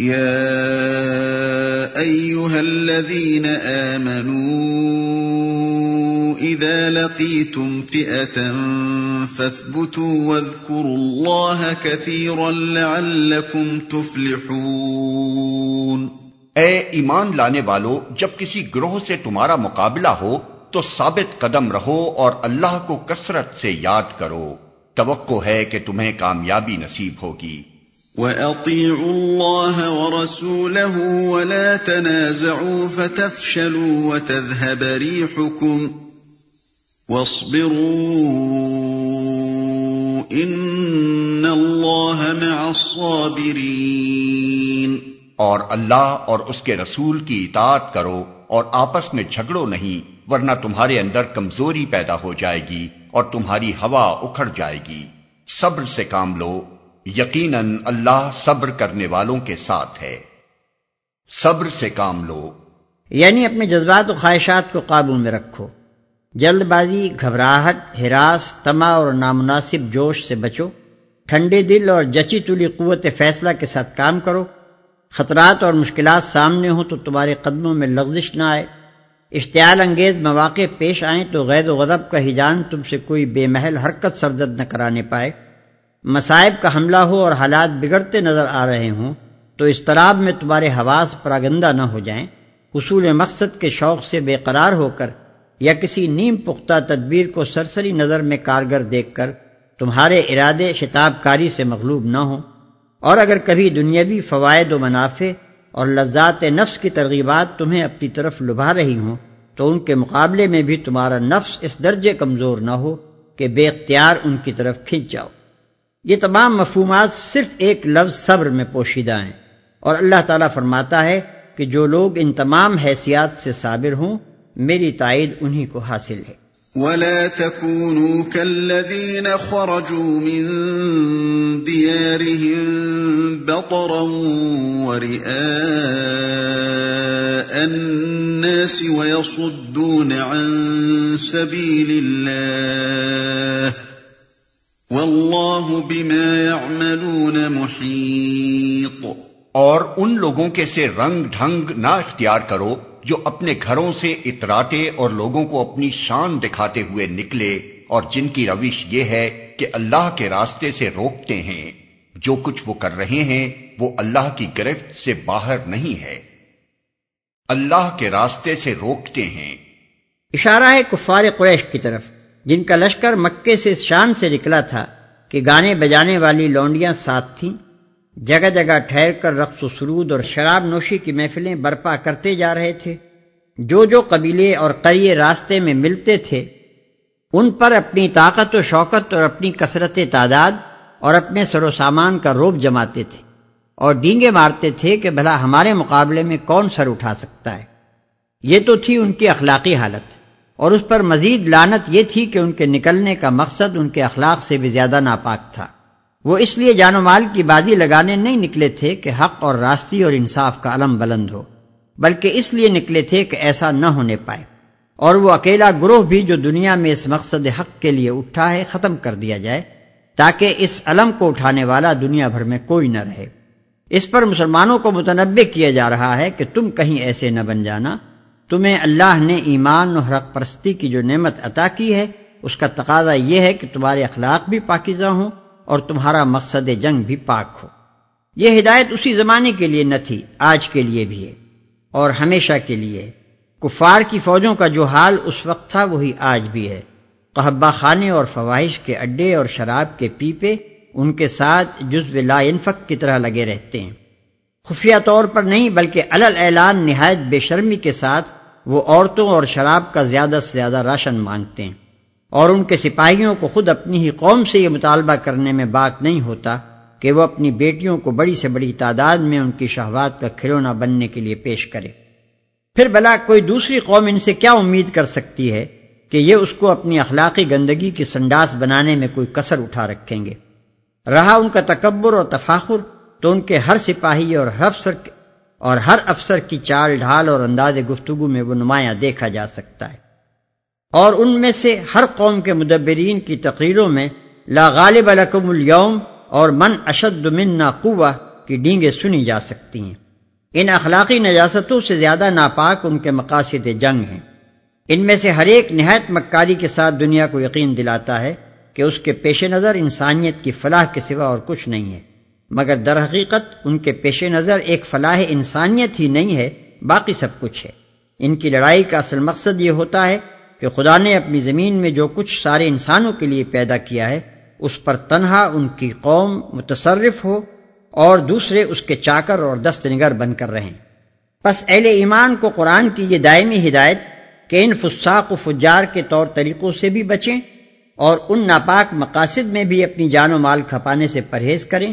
يا ايها الذين امنوا اذا لقيتم فئه فاثبتوا واذكروا الله كثيرا لعلكم تفلحون اے ایمان لانے والو، جب کسی گروہ سے تمہارا مقابلہ ہو، تو ثابت قدم رہو اور اللہ کو کثرت سے یاد کرو۔ توقع ہے کہ تمہیں کامیابی نصیب ہوگی۔ وَأَطِيعُوا اللَّهَ وَرَسُولَهُ وَلَا تَنَازَعُوا فَتَفْشَلُوا وَتَذْهَبَ رِيحُكُمْ وَاصْبِرُوا إِنَّ اللَّهَ مَعَ الصَّابِرِينَ اور اللہ اور اس کے رسول کی اطاعت کرو اور آپس میں جھگڑو نہیں، ورنہ تمہارے اندر کمزوری پیدا ہو جائے گی اور تمہاری ہوا اکھڑ جائے گی۔ صبر سے کام لو۔ یقیناً اللہ صبر کرنے والوں کے ساتھ ہے۔ صبر سے کام لو۔ یعنی اپنے جذبات و خواہشات کو قابو میں رکھو۔ جلد بازی، گھبراہٹ، ہراس، تما اور نامناسب جوش سے بچو۔ ٹھنڈے دل اور جچی تلی قوت فیصلہ کے ساتھ کام کرو۔ خطرات اور مشکلات سامنے ہوں تو تمہارے قدموں میں لغزش نہ آئے۔ اشتعال انگیز مواقع پیش آئیں تو غیر و غضب کا ہجان تم سے کوئی بے محل حرکت سرزد نہ کرانے پائے۔ مسائب کا حملہ ہو اور حالات بگڑتے نظر آ رہے ہوں، تو اضطراب میں تمہارے حواس پراگندہ نہ ہو جائیں۔ حصول مقصد کے شوق سے بے قرار ہو کر یا کسی نیم پختہ تدبیر کو سرسری نظر میں کارگر دیکھ کر تمہارے ارادے شتاب کاری سے مغلوب نہ ہوں۔ اور اگر کبھی دنیاوی فوائد و منافع اور لذات نفس کی ترغیبات تمہیں اپنی طرف لبھا رہی ہوں، تو ان کے مقابلے میں بھی تمہارا نفس اس درجے کمزور نہ ہو کہ بے اختیار ان کی طرف کھنچ جاؤ۔ یہ تمام مفہومات صرف ایک لفظ صبر میں پوشیدہ ہیں۔ اور اللہ تعالیٰ فرماتا ہے کہ جو لوگ ان تمام حیثیات سے صابر ہوں، میری تائید انہی کو حاصل ہے۔ ولا تكونوا كالذين خرجوا من ديارهم بطرا ورئاء الناس ويصدون عن سبيل الله واللہ بما يعملون محیط۔ اور ان لوگوں کے سے رنگ ڈھنگ نہ اختیار کرو جو اپنے گھروں سے اتراتے اور لوگوں کو اپنی شان دکھاتے ہوئے نکلے اور جن کی روش یہ ہے کہ اللہ کے راستے سے روکتے ہیں۔ جو کچھ وہ کر رہے ہیں وہ اللہ کی گرفت سے باہر نہیں ہے۔ اللہ کے راستے سے روکتے ہیں۔ اشارہ ہے کفار قریش کی طرف۔ جن کا لشکر مکے سے شان سے نکلا تھا کہ گانے بجانے والی لونڈیاں ساتھ تھیں، جگہ جگہ ٹھہر کر رقص و سرود اور شراب نوشی کی محفلیں برپا کرتے جا رہے تھے۔ جو جو قبیلے اور قریے راستے میں ملتے تھے، ان پر اپنی طاقت و شوکت اور اپنی کثرت تعداد اور اپنے سر و سامان کا روب جماتے تھے۔ اور ڈینگے مارتے تھے کہ بھلا ہمارے مقابلے میں کون سر اٹھا سکتا ہے۔ یہ تو تھی ان کی اخلاقی حالت۔ اور اس پر مزید لانت یہ تھی کہ ان کے نکلنے کا مقصد ان کے اخلاق سے بھی زیادہ ناپاک تھا۔ وہ اس لیے جان و مال کی بازی لگانے نہیں نکلے تھے کہ حق اور راستی اور انصاف کا علم بلند ہو، بلکہ اس لیے نکلے تھے کہ ایسا نہ ہونے پائے۔ اور وہ اکیلا گروہ بھی جو دنیا میں اس مقصد حق کے لیے اٹھا ہے ختم کر دیا جائے، تاکہ اس علم کو اٹھانے والا دنیا بھر میں کوئی نہ رہے۔ اس پر مسلمانوں کو متنوع کیا جا رہا ہے کہ تم کہیں ایسے نہ بن جانا۔ تمہیں اللہ نے ایمان و حرق پرستی کی جو نعمت عطا کی ہے، اس کا تقاضا یہ ہے کہ تمہارے اخلاق بھی پاکیزہ ہوں اور تمہارا مقصد جنگ بھی پاک ہو۔ یہ ہدایت اسی زمانے کے لیے نہ تھی، آج کے لیے بھی ہے۔ اور ہمیشہ کے لیے۔ کفار کی فوجوں کا جو حال اس وقت تھا، وہی آج بھی ہے۔ قحبہ خانے اور فواہش کے اڈے اور شراب کے پیپے ان کے ساتھ جزو لا انفق کی طرح لگے رہتے ہیں۔ خفیہ طور پر نہیں، بلکہ الل اعلان نہایت بے شرمی کے ساتھ وہ عورتوں اور شراب کا زیادہ سے زیادہ راشن مانگتے ہیں اور ان کے سپاہیوں کو خود اپنی ہی قوم سے یہ مطالبہ کرنے میں بات نہیں ہوتا کہ وہ اپنی بیٹیوں کو بڑی سے بڑی تعداد میں ان کی شہوات کا کھلونا بننے کے لیے پیش کرے۔ پھر بلا کوئی دوسری قوم ان سے کیا امید کر سکتی ہے کہ یہ اس کو اپنی اخلاقی گندگی کی سنڈاس بنانے میں کوئی کسر اٹھا رکھیں گے؟ رہا ان کا تکبر اور تفاخر تو ان کے ہر سپاہی اور ہر افسر اور ہر افسر کی چال ڈھال اور انداز گفتگو میں وہ نمایاں دیکھا جا سکتا ہے۔ اور ان میں سے ہر قوم کے مدبرین کی تقریروں میں لا غالب لکم اليوم اور من اشد منا قوہ کی ڈینگیں سنی جا سکتی ہیں۔ ان اخلاقی نجاستوں سے زیادہ ناپاک ان کے مقاصد جنگ ہیں۔ ان میں سے ہر ایک نہایت مکاری کے ساتھ دنیا کو یقین دلاتا ہے کہ اس کے پیش نظر انسانیت کی فلاح کے سوا اور کچھ نہیں ہے۔ مگر در حقیقت ان کے پیش نظر ایک فلاح انسانیت ہی نہیں ہے، باقی سب کچھ ہے۔ ان کی لڑائی کا اصل مقصد یہ ہوتا ہے کہ خدا نے اپنی زمین میں جو کچھ سارے انسانوں کے لیے پیدا کیا ہے، اس پر تنہا ان کی قوم متصرف ہو اور دوسرے اس کے چاکر اور دست نگر بن کر رہیں۔ پس اہل ایمان کو قرآن کی یہ دائمی ہدایت کہ ان فساق و فجار کے طور طریقوں سے بھی بچیں اور ان ناپاک مقاصد میں بھی اپنی جان و مال کھپانے سے پرہیز کریں۔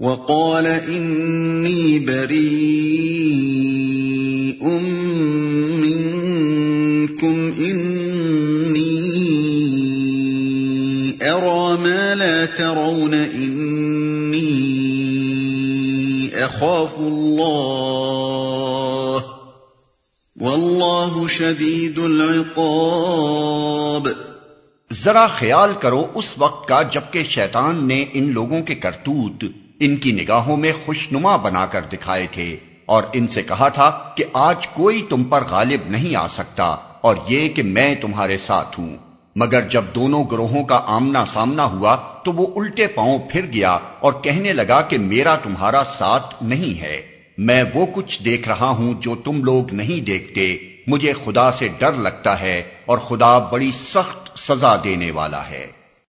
وقال إني بريء منكم، إني أرى ما لا ترون، إني أخاف الله. والله شديد العقاب. ذرا خیال کرو اس وقت کا جبکہ شیطان نے ان لوگوں کے کرتوت ان کی نگاہوں میں خوشنما بنا کر دکھائے تھے اور ان سے کہا تھا کہ آج کوئی تم پر غالب نہیں آ سکتا اور یہ کہ میں تمہارے ساتھ ہوں۔ مگر جب دونوں گروہوں کا آمنا سامنا ہوا تو وہ الٹے پاؤں پھر گیا اور کہنے لگا کہ میرا تمہارا ساتھ نہیں ہے۔ میں وہ کچھ دیکھ رہا ہوں جو تم لوگ نہیں دیکھتے۔ مجھے خدا سے ڈر لگتا ہے اور خدا بڑی سخت سزا دینے والا ہے۔